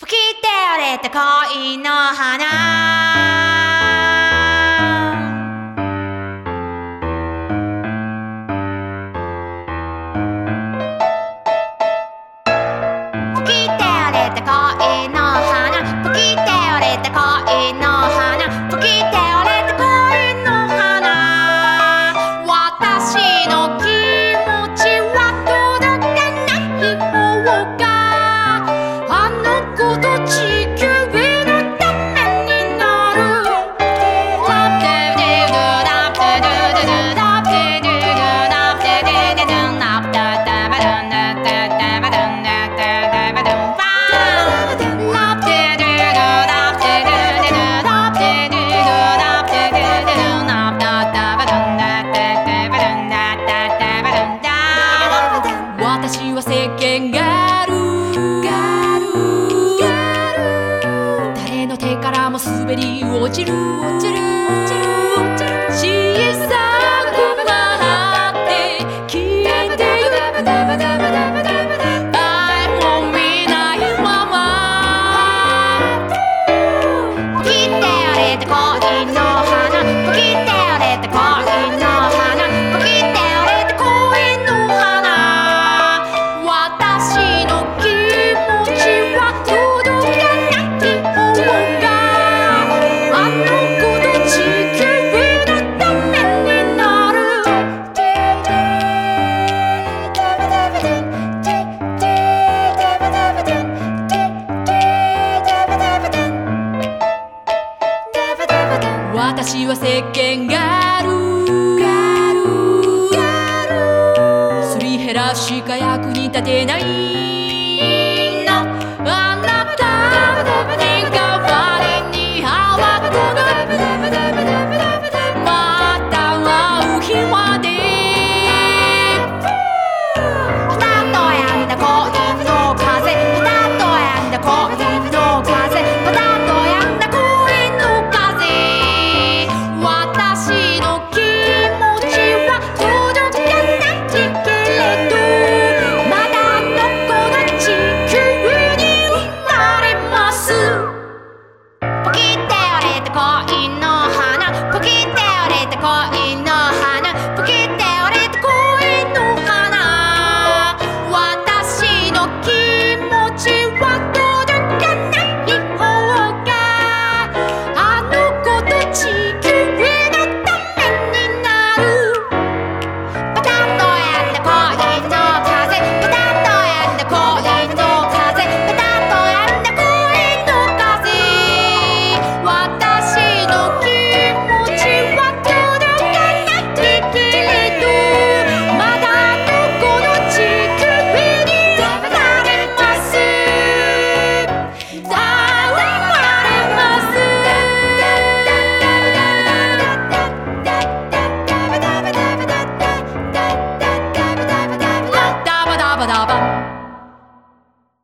吹きて折れた恋の花。落ちる落ちる小さく笑って消えてゆく愛も見ないまま切ってあれた恋のすり減らしか役に立てない